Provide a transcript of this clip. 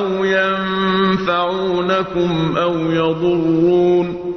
أَوْ يَنفَعُونَكُمْ أَوْ يَضُرُّونَ